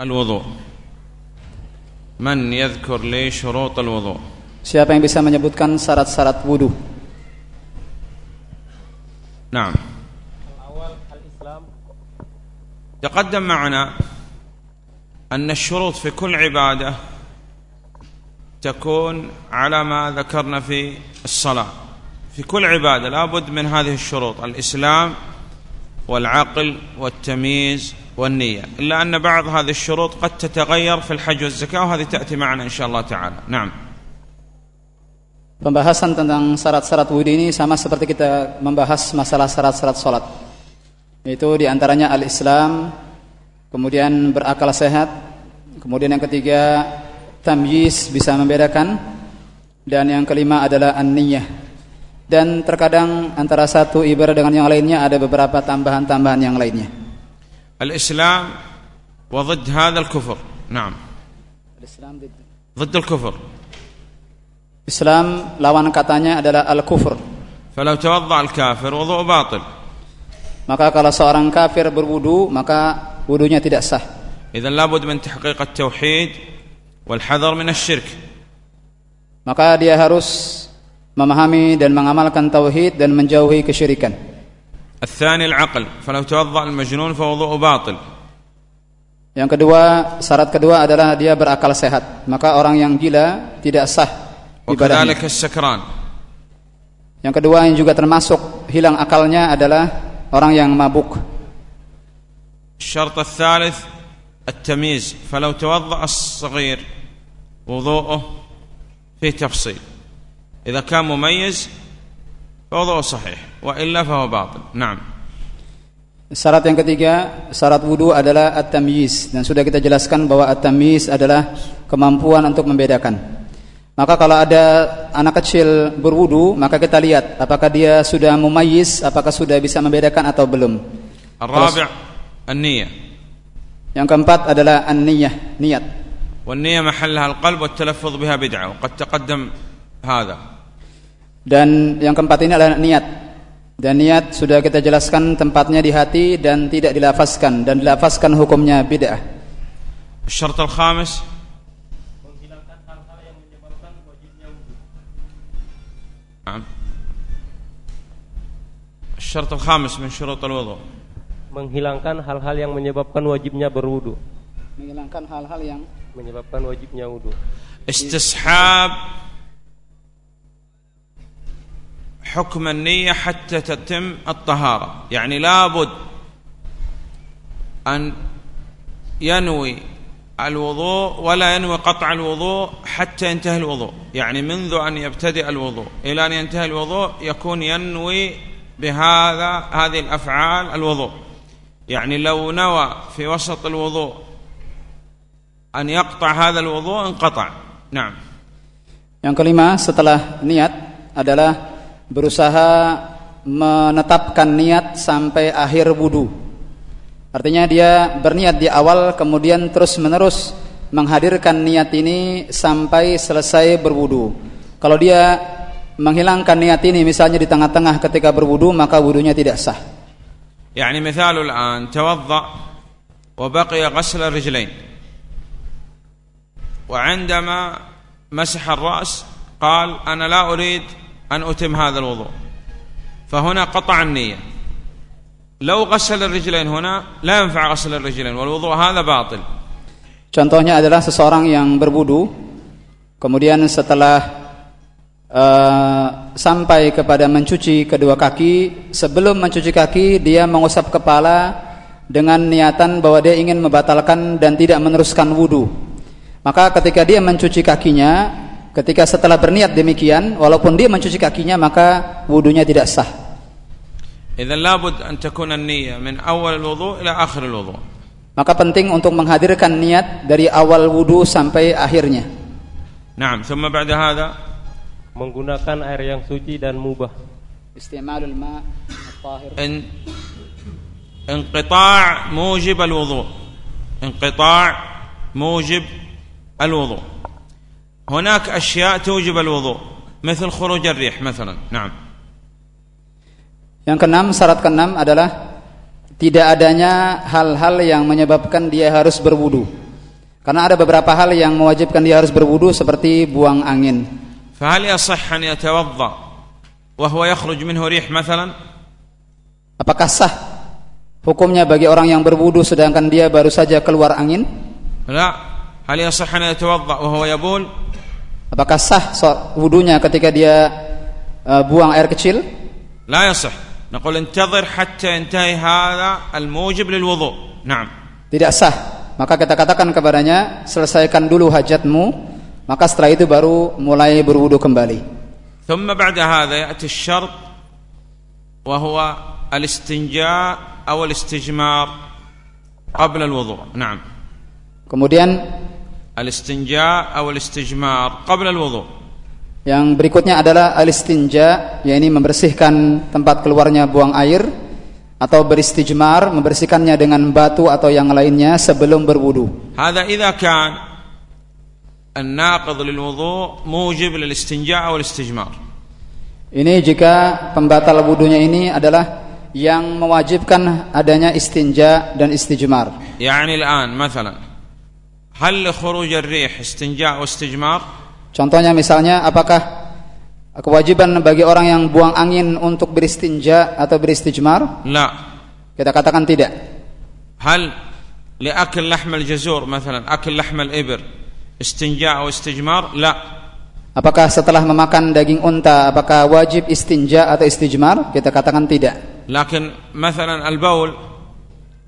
الوضوء. من يذكر لي شروط الوضوء؟ Siapa yang bisa menyebutkan syarat-syarat wudu? نعم. تقدم معنا أن الشروط في كل عبادة تكون على ما ذكرنا في الصلاة. في كل عبادة لابد من هذه الشروط الإسلام والعقل والتمييز والنية إلا أن بعض هذه الشروط قد تتغير في الحج والزكاة وهذه تأتي معنا إن شاء الله تعالى نعم Pembahasan tentang syarat-syarat wudhu ini sama seperti kita membahas masalah syarat-syarat sholat. Itu diantaranya al-Islam, kemudian berakal sehat, kemudian yang ketiga tamyiz bisa membedakan, dan yang kelima adalah an-niyah. Dan terkadang antara satu ibadah dengan yang lainnya ada beberapa tambahan-tambahan yang lainnya. الإسلام وضد هذا الكفر نعم Islam ضد الكفر Islam lawan katanya adalah al-kufur. فلو توضأ الكافر وضوء باطل Maka kalau seorang kafir berwudu, maka wudunya tidak sah. إذا لابد من تحقيق التوحيد والحذر من الشرك Maka dia harus memahami dan mengamalkan tauhid dan menjauhi kesyirikan. الثاني العقل فلو توضأ المجنون فوضوء باطل Yang kedua, syarat kedua adalah dia berakal sehat. Maka orang yang gila tidak sah ibadahnya. وكذلك السكران Yang kedua yang juga termasuk hilang akalnya adalah orang yang mabuk. الشرط الثالث التمييز فلو توضأ الصغير وضوءه فيه تفصيل إذا كان مميز فوضوءه صحيح وإلا فهو باطل نعم Syarat yang ketiga, syarat wudu adalah at-tamyiz dan sudah kita jelaskan bahwa at-tamyiz adalah kemampuan untuk membedakan. Maka kalau ada anak kecil berwudu, maka kita lihat apakah dia sudah mumayyiz, apakah sudah bisa membedakan atau belum. الرابع النية Yang keempat adalah an-niyah, niat. والنية محلها القلب والتلفظ بها بدعة وقد تقدم هذا Dan yang keempat ini adalah niat. Dan niat sudah kita jelaskan tempatnya di hati dan tidak dilafazkan dan dilafazkan hukumnya bid'ah. Syarat al-khamis menghilangkan yang menyebabkan wajibnya. Syarat al-khamis. Menghilangkan hal-hal yang menyebabkan wajibnya berwudu. Menghilangkan hal-hal yang menyebabkan wajibnya wudu. Istishab حكم النية حتى تتم الطهارة. يعني لابد أن ينوي الوضوء ولا ينوي قطع الوضوء حتى ينتهي الوضوء. يعني منذ أن يبتدئ الوضوء. إلى أن ينتهي الوضوء يكون ينوي بهذا هذه الأفعال الوضوء. يعني لو نوى في وسط الوضوء أن يقطع هذا الوضوء انقطع. نعم. Yang kelima setelah niat adalah berusaha menetapkan niat sampai akhir wudu. Artinya dia berniat di awal kemudian terus menerus menghadirkan niat ini sampai selesai berwudu. Kalau dia menghilangkan niat ini misalnya di tengah-tengah ketika berwudu maka wudunya tidak sah. يعني مثال الآن توضأ وبقي غسل الرجلين وعندما مسح الرأس قال أنا لا أريد أن أتم هذا الوضوء فهنا قطع النية لو غسل الرجلين هنا لا ينفع غسل الرجلين والوضوء هذا باطل Contohnya adalah seseorang yang berwudu kemudian setelah uh, sampai kepada mencuci kedua kaki, sebelum mencuci kaki dia mengusap kepala dengan niatan bahwa dia ingin membatalkan dan tidak meneruskan wudu. Maka ketika dia mencuci kakinya, ketika setelah berniat demikian, walaupun dia mencuci kakinya maka wudunya tidak sah. إذا لابد أن تكون النية من أول الوضوء إلى آخر الوضوء Maka penting untuk menghadirkan niat dari awal wudu sampai akhirnya. نعم ثم بعد هذا menggunakan air yang suci dan mubah Istimalul ma tahir ان انقطاع موجب الوضوء انقطاع موجب الوضوء هناك اشياء توجب الوضوء مثل خروج الريح مثلا نعم Yang keenam, syarat keenam adalah tidak adanya hal-hal yang menyebabkan dia harus berwudu. Karena ada beberapa hal yang mewajibkan dia harus berwudu seperti buang angin. فهل يصح أن يتوضأ وهو يخرج منه ريح مثلا Apakah sah hukumnya bagi orang yang berwudu sedangkan dia baru saja keluar angin? لا هل يصح أن يتوضأ وهو يبول Apakah sah so- wudunya ketika dia uh, buang air kecil? لا يصح نقول انتظر حتى ينتهي هذا الموجب للوضوء نعم Tidak sah. Maka kita katakan kepadanya, selesaikan dulu hajatmu, maka setelah itu baru mulai berwudu kembali. ثم بعد هذا يأتي الشرط وهو الاستنجاء أو الاستجمار قبل الوضوء نعم Kemudian al-istinja atau al-istijmar qabla al-wudu. Yang berikutnya adalah al-istinja, yakni membersihkan tempat keluarnya buang air atau beristijmar, membersihkannya dengan batu atau yang lainnya sebelum berwudu. Hada idza kan an-naqid lil-wudu mujib lil-istinja atau al-istijmar. Ini jika pembatal wudunya ini adalah yang mewajibkan adanya istinja dan istijmar. Yani al-an, misalnya Hal khuruj rih istinja istijmar? Contohnya misalnya apakah kewajiban bagi orang yang buang angin untuk beristinja atau beristijmar? La. Kita katakan tidak. Hal li akl lahm al-jazur misalnya akl lahm al-ibr istinja atau istijmar? La. Apakah setelah memakan daging unta apakah wajib istinja atau istijmar? Kita katakan tidak. Lakin misalnya al-baul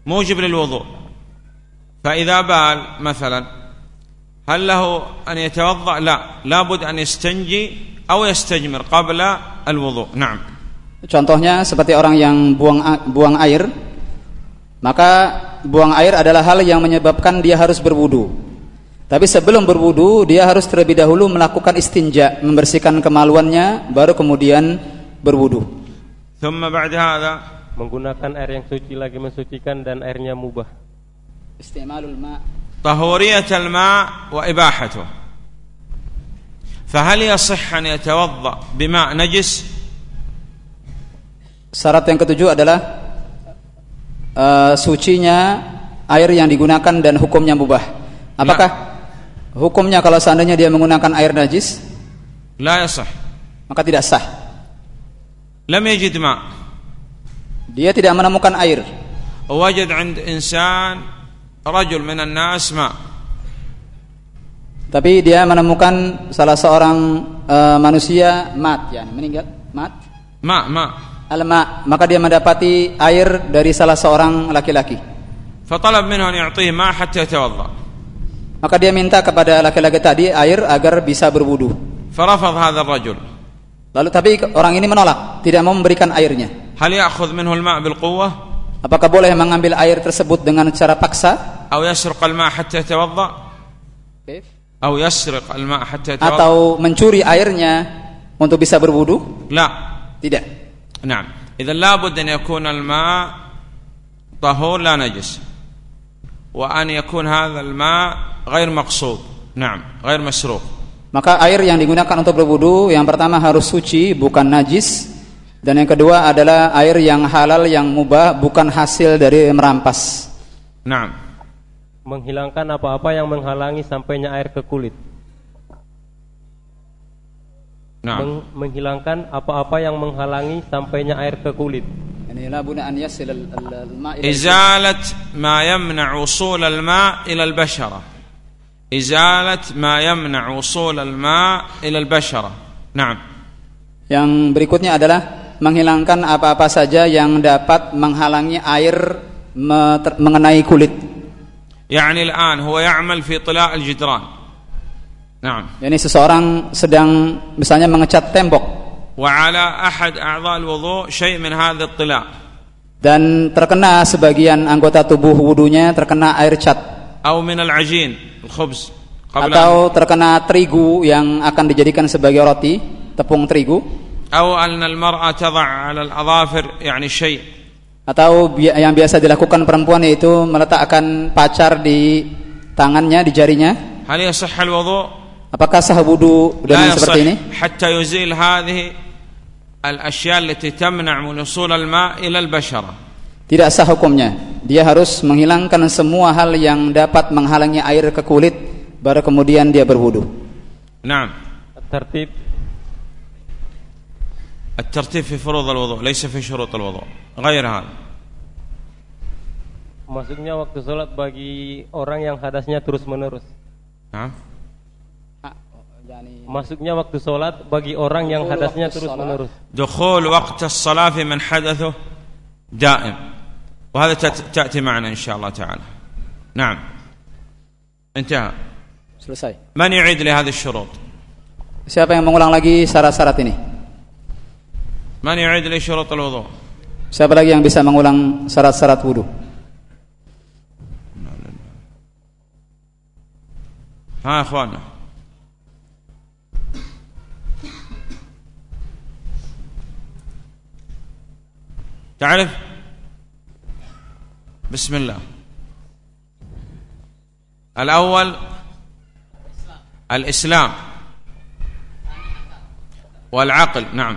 mujib lil wudu'. فإذا بال مثلا هل له أن يتوضأ لا لابد أن يستنجي أو يستجمر قبل الوضوء نعم Contohnya seperti orang yang buang a- buang air, maka buang air adalah hal yang menyebabkan dia harus berwudu. Tapi sebelum berwudu dia harus terlebih dahulu melakukan istinja, membersihkan kemaluannya, baru kemudian berwudu. ثم بعد هذا Menggunakan air yang suci lagi mensucikan dan airnya mubah. Istimalul ma طهورية الماء وإباحته فهل يصح أن يتوضأ بماء نجس Syarat yang ketujuh adalah eh, sucinya air yang digunakan dan hukumnya mubah. Apakah hukumnya kalau seandainya dia menggunakan air najis لا يصح maka tidak sah. لم يجد ماء Dia tidak menemukan air. ووجد عند إنسان rajul minan nas ma. Tapi dia menemukan salah seorang uh, manusia mat ya meninggal mat. Ma ma. Al-ma, maka dia mendapati air dari salah seorang laki-laki. Fatalab minhu an yu'tihi ma hatta yatawadda. Maka dia minta kepada laki-laki tadi air agar bisa berwudu. Farafad hadha rajul. Lalu tapi orang ini menolak tidak mau memberikan airnya. Hal ya'khudh minhu al-ma' bil quwwah? Apakah boleh mengambil air tersebut dengan cara paksa? أو يسرق الماء حتى يتوضأ أو يسرق الماء حتى يتوضأ atau mencuri airnya untuk bisa berwudu? لا Tidak. نعم إذا لابد أن يكون الماء طهور لا نجس وأن يكون هذا الماء غير مقصود نعم غير مسروق Maka air yang digunakan untuk berwudu yang pertama harus suci, bukan najis. Dan yang kedua adalah air yang halal yang mubah, bukan hasil dari merampas. نعم Menghilangkan apa-apa yang menghalangi sampainya air ke kulit. نعم Meng- menghilangkan apa-apa yang menghalangi sampainya air ke kulit. Yani la buna an yasil al- al- al-ma' ila- إزالة ما يمنع وصول الماء إلى البشرة إزالة ما يمنع وصول الماء إلى البشرة نعم Yang berikutnya adalah menghilangkan apa-apa saja yang dapat menghalangi air me- ter- mengenai kulit. يعني الآن هو يعمل في طلاء الجدران نعم Yani seseorang sedang misalnya mengecat tembok وعلى أحد أعضاء الوضوء شيء من هذا الطلاء dan terkena sebagian anggota tubuh wudunya terkena air cat أو من العجين الخبز قبل أن atau terkena terigu yang akan dijadikan sebagai roti, tepung terigu أو أن المرأة تضع على الأظافر يعني شيء atau bi yang biasa dilakukan perempuan yaitu meletakkan pacar di tangannya di jarinya. Apakah sah wudu dengan seperti ini? hatta yuzil hadhihi al asya allati tamna' al-ma' ila al-bashara. Tidak sah hukumnya. Dia harus menghilangkan semua hal yang dapat menghalangi air ke kulit baru kemudian dia berwudu. Nah tertib. الترتيب في فروض الوضوء ليس في شروط الوضوء غير هذا masuknya waktu sholat bagi orang yang hadasnya terus menerus. نعم Masuknya waktu sholat bagi orang yang hadasnya terus menerus. دخول وقت الصلاة في من حدثه دائم وهذا تأت- تأتي معنا إن شاء الله تعالى نعم انتهى Selesai. من يعيد لي هذه الشروط Siapa yang mengulang lagi syarat-syarat ini? من يعيد لي شروط الوضوء؟ Siapa lagi yang bisa mengulang syarat-syarat wudu? ها يا اخوانا تعرف بسم الله الأول الإسلام والعقل نعم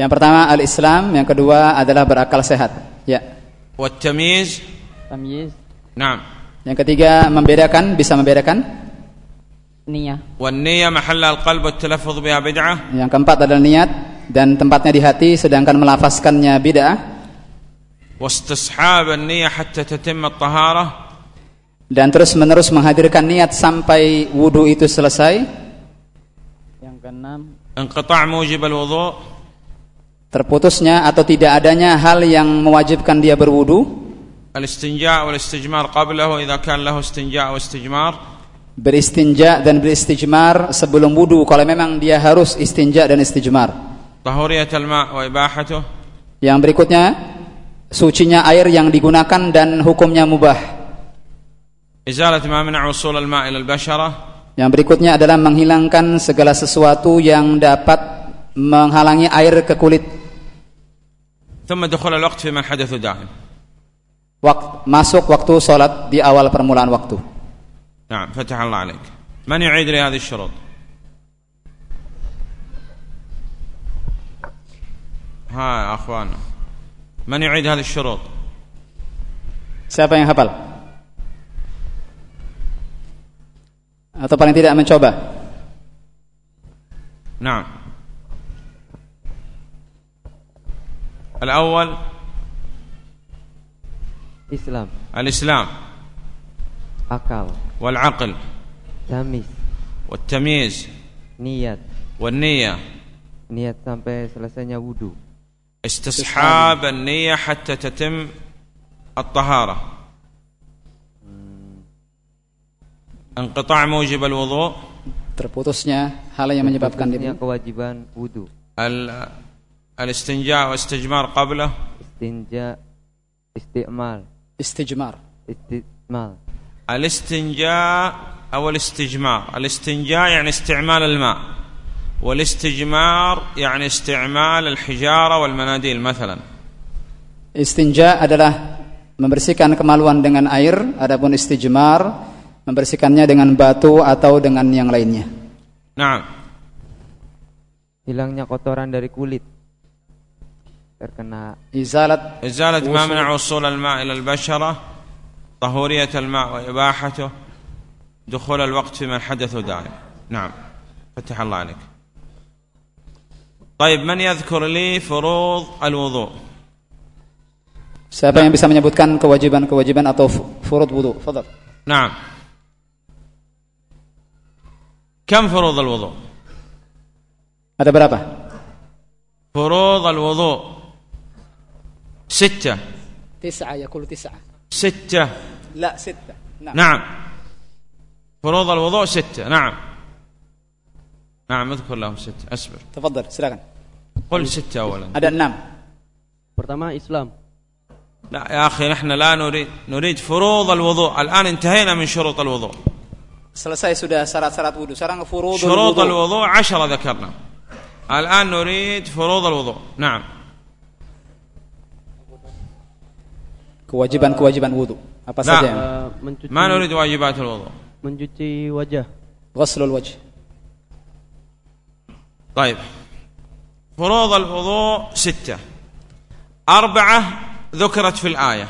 Yang pertama al-Islam, yang kedua adalah berakal sehat. Ya. Wat-tamyiz. Tamyiz. Naam. Yang ketiga membedakan, bisa membedakan? Nia. Wan niyah mahalla al-qalb wa talaffuz biha bid'ah. Yang keempat adalah niat dan tempatnya di hati sedangkan melafazkannya bid'ah. Wastishab an-niyah hatta tatimma at-taharah. Dan terus-menerus menghadirkan niat sampai wudu itu selesai. Yang keenam, inqita' mujib al-wudu' Terputusnya atau tidak adanya hal yang mewajibkan dia berwudu, الاستنجاء والاستجمار قبله إذا كان له استنجاء واستجمار beristinja dan beristijmar sebelum wudu kalau memang dia harus istinja dan istijmar. طهورية الماء وإباحته Yang berikutnya sucinya air yang digunakan dan hukumnya mubah. إزالة ما منع وصول الماء إلى البشرة Yang berikutnya adalah menghilangkan segala sesuatu yang dapat menghalangi air ke kulit. ثم دخول الوقت في من حدث دائم Wak- masuk waktu sholat di awal permulaan waktu. نعم فتح الله عليك من يعيد لي هذه الشروط ها يا أخوانا من يعيد هذه الشروط Siapa yang hafal? Atau paling tidak mencoba? نعم الأول Islam, الإسلام akal, والعقل tamis, والتمييز niat, والنية niat sampai selesainya wudhu, استصحاب النية حتى تتم الطهارة انقطاع موجب الوضوء Terputusnya hal yang menyebabkan Terputusnya dia kewajiban wudhu, ال- الاستنجاء واستجمار قبله istinja, isti'mal, istijmar. isti'mal, الاستنجاء أو الاستجمار الاستنجاء يعني استعمال الماء والاستجمار يعني استعمال الحجارة والمناديل مثلا Istinja adalah membersihkan kemaluan dengan air, adapun istijmar membersihkannya dengan batu atau dengan yang lainnya. نعم hilangnya kotoran dari kulit, Terkena Izalat إزالة ما منع وصول الماء إلى البشرة طهورية الماء وإباحته دخول الوقت في من حدث دائم. نعم. فتح الله عليك. طيب من يذكر لي فروض الوضوء؟ Siapa yang bisa menyebutkan kewajiban-kewajiban atau fu- furud wudu? Fadal. نعم. كم فروض الوضوء؟ Ada berapa? فروض الوضوء. ستة Tis'a yakul tis'a. ستة La sitta. Nah. نعم فروض الوضوء ستة نعم نعم اذكر لهم ستة أصبر Tafadhal, silakan. قل ستة أولا Ada enam. pertama Islam لا يا أخي نحن لا نريد نريد فروض الوضوء الآن انتهينا من شروط الوضوء Selesai sudah syarat-syarat wudu. Sekarang furudul شروط. الوضوء عشرة ذكرنا الآن نريد فروض الوضوء نعم Kewajiban-kewajiban wudu. Apa saja? yang- Eh, mencuci ما نريد واجبات الوضوء mencuci wajah Ghuslul wajh. طيب فروض الوضوء ستة أربعة ذكرت في الآية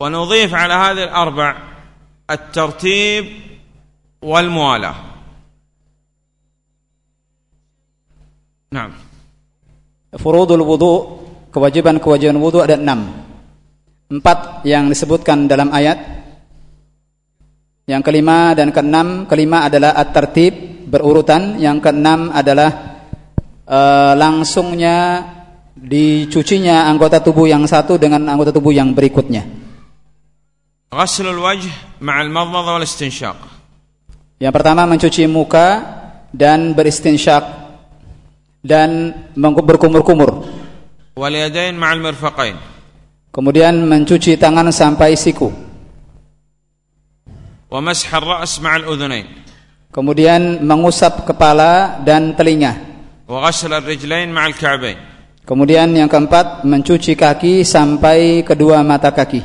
ونضيف على هذه الأربع الترتيب والموالاة نعم Furudul wudu, kewajiban-kewajiban wudu ada enam. empat yang disebutkan dalam ayat. Yang kelima dan keenam, kelima adalah at-tertib, berurutan. Yang keenam adalah e, langsungnya dicucinya anggota tubuh yang satu dengan anggota tubuh yang berikutnya. Ghaslul wajh ma'al madmadah wal istinsyaq. Yang pertama mencuci muka dan beristinsyak dan berkumur-kumur. Wal yadain ma'al mirfaqain Kemudian mencuci tangan sampai siku. Kemudian mengusap kepala dan telinga. Kemudian yang keempat mencuci kaki sampai kedua mata kaki.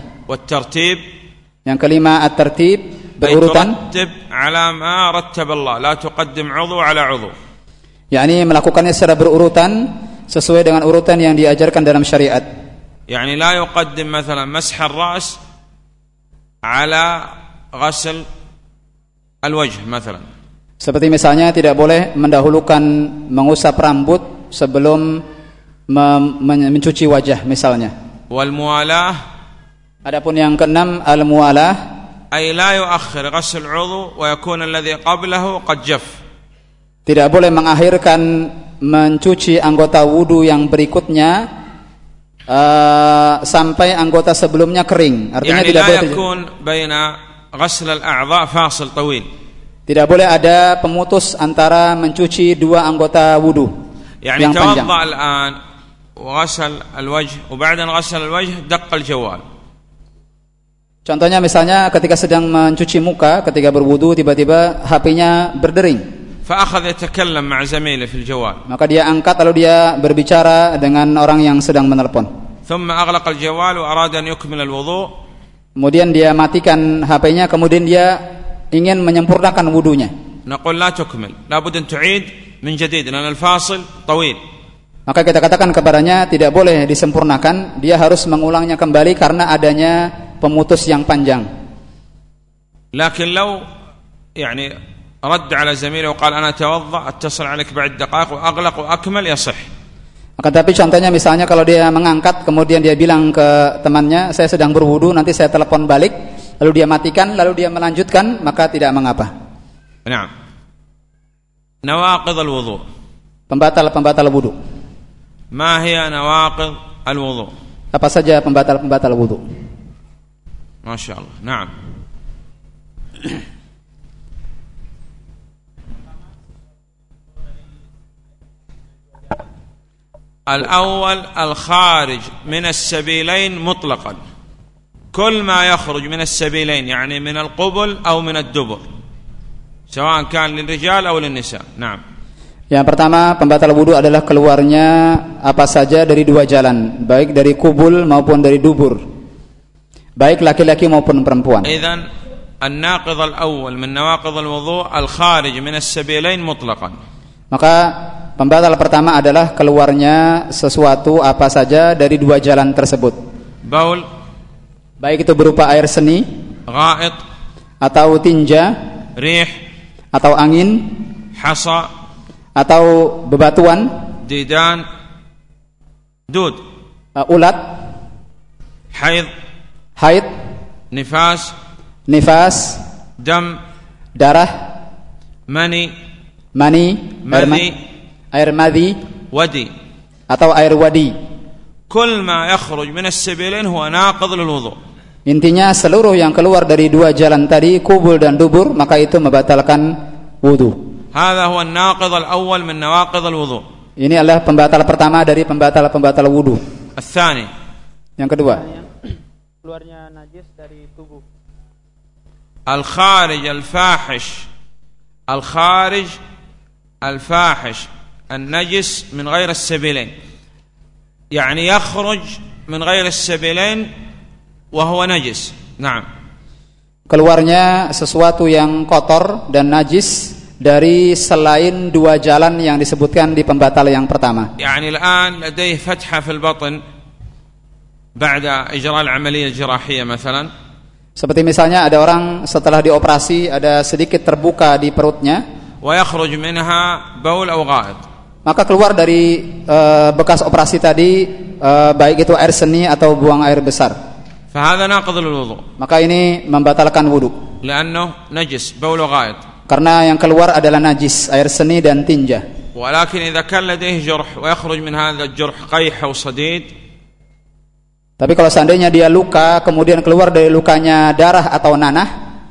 Yang kelima at-tertib berurutan. Yani melakukannya secara berurutan sesuai dengan urutan yang diajarkan dalam syariat. يعني لا يقدم مثلا مسح الرأس على غسل الوجه مثلا Seperti misalnya tidak boleh mendahulukan mengusap rambut sebelum mem- men- mencuci wajah misalnya. والموالاة Adapun yang keenam al-mualah أي لا يؤخر غسل العضو ويكون الذي قبله قد جف tidak boleh mengakhirkan mencuci anggota wudu yang berikutnya eh, sampai anggota sebelumnya kering. Artinya يعني tidak لا boleh يكون بين غسل الأعضاء فاصل طويل tidak boleh ada pemutus antara mencuci dua anggota wudu يعني yang panjang. توضأ الآن وغسل الوجه وبعد أن غسل الوجه دق الجوال Contohnya misalnya ketika sedang mencuci muka, ketika berwudu tiba-tiba HP-nya berdering. فأخذ يتكلم مع زميله في الجوال Maka dia angkat lalu dia berbicara dengan orang yang sedang menelpon. ثم أغلق الجوال وأراد أن يكمل الوضوء Kemudian dia matikan HP-nya, kemudian dia ingin menyempurnakan wudunya. نقول لا تكمل لابد أن تعيد من جديد لأن الفاصل طويل Maka kita katakan kepadanya tidak boleh disempurnakan, dia harus mengulangnya kembali karena adanya pemutus yang panjang. لكن لو يعني رد على زميله وقال أنا أتوضأ أتصل عليك بعد دقائق وأغلق وأكمل يصح Akan tapi contohnya misalnya kalau dia mengangkat kemudian dia bilang ke temannya saya sedang berwudu nanti saya telepon balik lalu dia matikan lalu dia melanjutkan maka tidak mengapa. نعم نواقض الوضوء Pembatal-pembatal wudu. ما هي نواقض الوضوء Apa saja pembatal-pembatal wudu? ما شاء الله الأول الخارج من السبيلين مطلقا كل ما يخرج من السبيلين يعني من القبل أو من الدبر سواء كان للرجال أو للنساء نعم Yang pertama, pembatal wudu adalah keluarnya apa saja dari dua jalan, baik dari kubul maupun dari dubur. Baik laki-laki maupun perempuan. إذن الناقض الأول من نواقض الوضوء الخارج من السبيلين مطلقا Maka Pembatal pertama adalah keluarnya sesuatu apa saja dari dua jalan tersebut. Baul. Baik itu berupa air seni. Ra'id. Atau tinja. Rih. Atau angin. Hasa. Atau bebatuan. Didan. Dud. Uh, ulat. Haid. Haid. Nifas. Nifas. Dam. Darah. Mani. Mani. Mani air madi? Wadi. Atau air wadi? Kul ma yakhruj min as-sabilain huwa naqid lil wudu. Intinya seluruh yang keluar dari dua jalan tadi kubul dan dubur maka itu membatalkan wudu. Hadha huwa an-naqid al-awwal min nawaqid al-wudu ini adalah pembatal pertama dari pembatal-pembatal wudu. As-thani yang kedua. Keluarnya najis dari tubuh. Al-kharij al-fahish. Al-kharij al-fahish. النجس من غير السبيلين يعني يخرج من غير السبيلين وهو نجس نعم keluarnya sesuatu yang kotor dan najis dari selain dua jalan yang disebutkan di pembatal yang pertama. يعني الآن لديه فتحة في البطن بعد إجراء العملية الجراحية مثلا Seperti misalnya ada orang setelah dioperasi ada sedikit terbuka di perutnya, ويخرج منها بول أو غائط maka keluar dari eh, bekas operasi tadi eh, baik itu air seni atau buang air besar. فهذا ناقض للوضوء Maka ini membatalkan wudhu. لأنه نجس بول غائط Karena yang keluar adalah najis, air seni dan tinja. ولكن إذا كان لديه جرح ويخرج من هذا الجرح قيح أو صديد Tapi kalau seandainya dia luka, kemudian keluar dari lukanya darah atau nanah,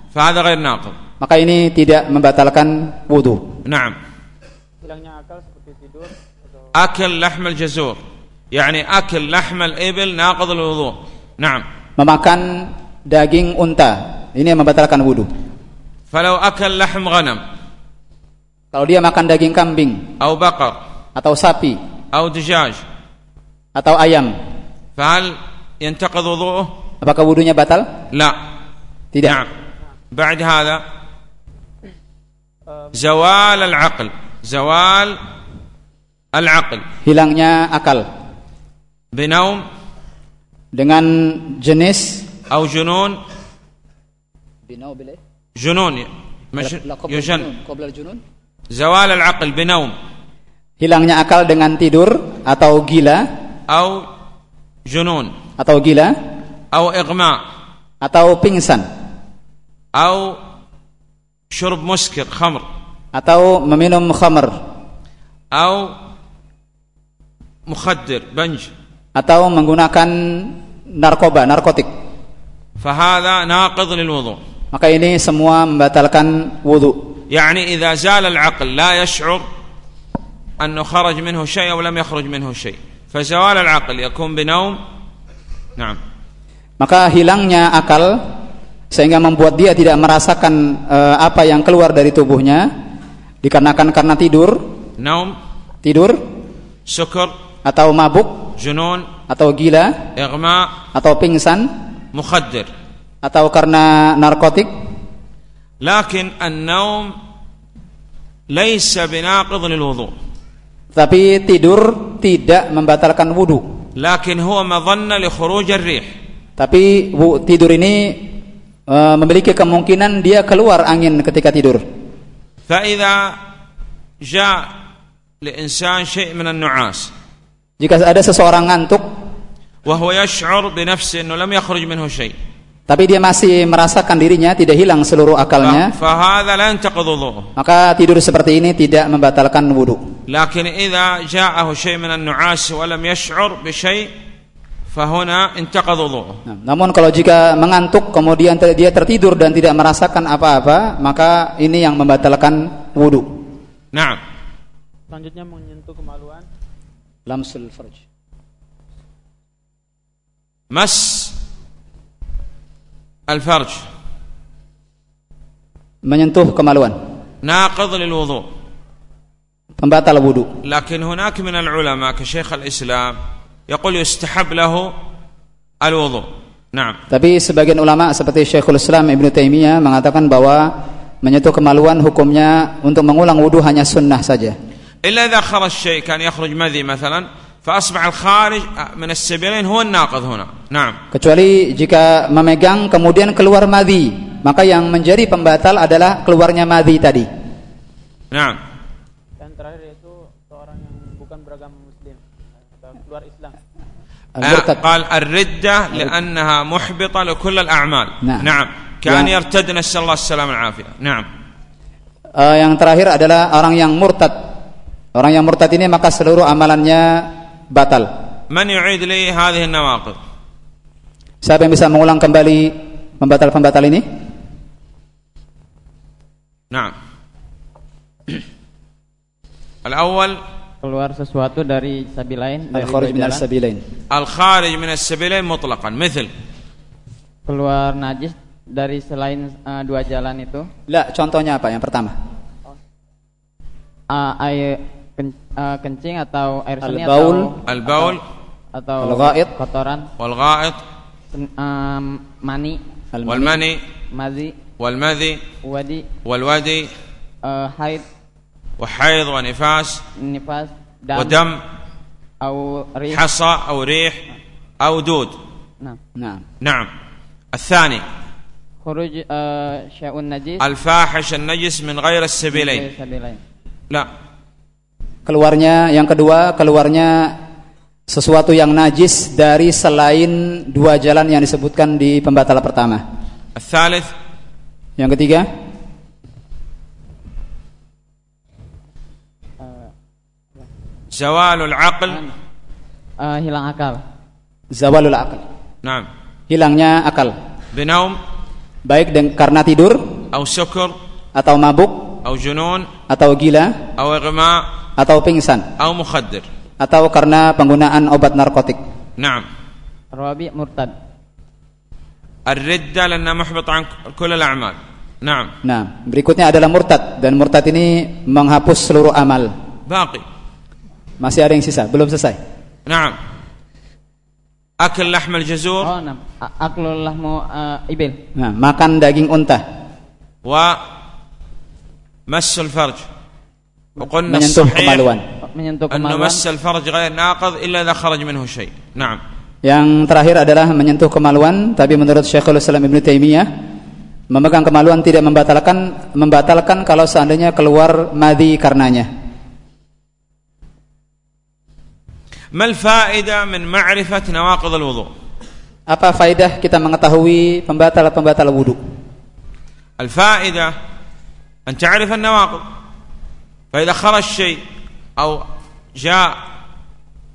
فهذا غير ناقض maka ini tidak membatalkan wudhu. نعم hilangnya akal seperti akil lahmal jazur. Yani akil lahmal ibil memakan daging unta. Ini yang membatalkan wudhu. falau lahm ghanam. Kalau dia makan daging kambing. Atau bakar atau sapi. Atau dajaj atau ayam. Fahal apakah wudhunya batal? La. Tidak. Na'am. Ba'd hadha. Zawal al-aql. Zawal Al-aql. Hilangnya akal. Binaum. Dengan jenis. Au junun. Binaum bile. Junun. Ya. Mش... Yushan. Qabla junun. Zawal al-aql binaum. Hilangnya akal dengan tidur atau gila. Au junun. Atau gila. Au igma. Atau pingsan. Au syurb muskir khamr. Atau meminum khamr. atau mukhadir banj. Atau menggunakan narkoba narkotik. Fahadha naqid lil wudu. Maka ini semua membatalkan wudu. Yani idza zala al aql la yash'ur annu kharaj minhu shay aw lam yakhruj minhu shay. Fazawal al aql yakun binawm na'am. Maka hilangnya akal sehingga membuat dia tidak merasakan uh, apa yang keluar dari tubuhnya dikarenakan karena tidur. Naum. Tidur. Syukur atau mabuk? Junun. Atau gila? Igma atau pingsan? Mukhaddir atau karena narkotik? Lakin an-naum laysa binaqid lil tapi tidur tidak membatalkan wudu. Lakin huwa madhanna li khuruj ar-rih. Tapi tidur ini uh, memiliki kemungkinan dia keluar angin ketika tidur. Fa idza ja li insan syai' min an-nu'as jika ada seseorang ngantuk وهو يشعر بنفسه أنه لم يخرج منه شيء tapi dia masih merasakan dirinya tidak hilang seluruh akalnya فهذا لا ينتقض وضوءه maka tidur seperti ini tidak membatalkan wudhu لكن إذا جاءه شيء من النعاس ولم يشعر بشيء فهنا انتقض وضوءه Nah, namun kalau jika mengantuk kemudian ter- dia tertidur dan tidak merasakan apa-apa maka ini yang membatalkan wudhu نعم selanjutnya menyentuh kemaluan lamsul farj mas al farj menyentuh kemaluan. naqid lil wudu pembatal wudu. lakin hunak min al ulama ka syekh al islam yaqul yustahab lahu al wudu Nah. Tapi sebagian ulama seperti Syekhul Islam Ibnu Taimiyah mengatakan bahwa menyentuh kemaluan hukumnya untuk mengulang wudhu hanya sunnah saja. إلا إذا خرج شيء كان يخرج مذي مثلا فأصبح الخارج من السبيلين هو الناقض هنا نعم kecuali jika memegang kemudian keluar madhi maka yang menjadi pembatal adalah keluarnya madhi tadi نعم dan terakhir yaitu seorang yang bukan beragama muslim atau keluar Islam Al-murtad. آه، قال الردة لأنها محبطة لكل الأعمال نعم. نعم كان يعني- يرتد نسأل الله السلامة والعافية نعم Eh, yang terakhir adalah orang yang murtad. Orang yang murtad ini maka seluruh amalannya batal. Man yu'id li hadhihi nawaqid? Siapa yang bisa mengulang kembali pembatal-pembatal ini? Nah. Al-awwal keluar sesuatu dari sabilain al kharij min sabilain al kharij min sabilain mutlaqan misal keluar najis dari selain uh, dua jalan itu Lah, contohnya apa yang pertama oh. uh, air uh, kencing atau air seni atau Al-baul atau Al-ghaid kotoran Wal-ghaid um, mani Wal-mani madhi Wal-madhi wadi Wal-wadi haid wa haid وحيض nifas نفاس دم dam أو rih hasa أو rih أو dud نعم نعم نعم الثاني خروج شيء شاء النجس الفاحش النجس من غير السبيلين لا keluarnya yang kedua keluarnya sesuatu yang najis dari selain dua jalan yang disebutkan di pembatal pertama. Asalith. Yang ketiga? Zawalul aql. Uh, hilang akal. Zawalul aql. Naam. Hilangnya akal. Binaum. Baik dan karena tidur. Atau syukur. Atau mabuk. Atau junun. Atau gila. Atau atau pingsan أو مخدر atau karena penggunaan obat narkotik. نعم Rabi murtad. الردة لأنها محبط عن كل الأعمال نعم Nah, berikutnya adalah murtad dan murtad ini menghapus seluruh amal. باقي Masih ada yang sisa, belum selesai. نعم أكل لحم الجزور Oh, nah. A- Aklul lahmu eh, ibil. Nah, makan daging unta, ومس الفرج وقلنا menyentuh الصحيح kemaluan. Menyentuh أنه kemaluan. مس الفرج غير ناقض إلا إذا خرج منه شيء نعم Yang terakhir adalah menyentuh kemaluan, tapi menurut Syekhul Islam Ibnu Taimiyah memegang kemaluan tidak membatalkan membatalkan kalau seandainya keluar madhi karenanya. ما الفائدة من معرفة نواقض الوضوء Apa faidah kita mengetahui pembatal-pembatal wudu? الفائدة أن تعرف النواقض فإذا خرج شيء أو جاء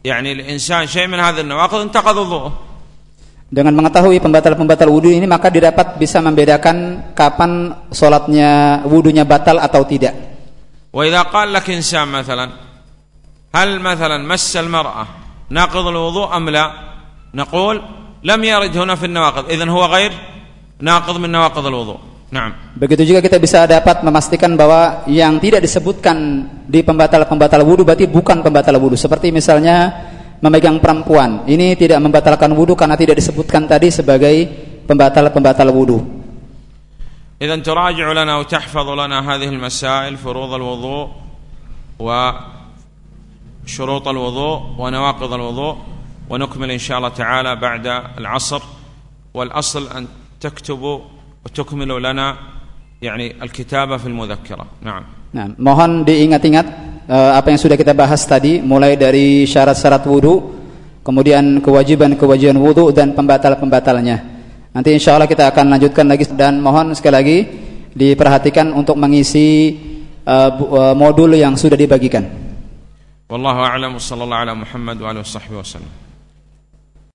يعني الإنسان شيء من هذه النواقض انتقض وضوءه Dengan mengetahui pembatal-pembatal wudu ini maka didapat bisa membedakan kapan sholatnya wudunya batal atau tidak. وإذا قال لك إنسان مثلا هل مثلا مس المرأة ناقض الوضوء أم لا نقول لم يرد هنا في النواقض إذن هو غير ناقض من نواقض الوضوء نعم Begitu juga kita bisa dapat memastikan bahwa yang tidak disebutkan di pembatal-pembatal wudu berarti bukan pembatal wudu. Seperti misalnya memegang perempuan, ini tidak membatalkan wudu karena tidak disebutkan tadi sebagai pembatal-pembatal wudu. إذا تراجع لنا وتحفظ لنا هذه المسائل فروض الوضوء وشروط الوضوء ونواقض الوضوء ونكمل إن شاء الله تعالى بعد العصر والأصل أن تكتبوا وتكملوا لنا يعني الكتابة في المذكرة نعم Nah, mohon diingat-ingat eh, apa yang sudah kita bahas tadi, mulai dari syarat-syarat wudu, kemudian kewajiban-kewajiban wudu dan pembatal-pembatalnya. Nanti insya Allah kita akan lanjutkan lagi dan mohon sekali lagi diperhatikan untuk mengisi eh, bu- eh, modul yang sudah dibagikan. والله أعلم وصلى الله على محمد وآله وصحبه وسلم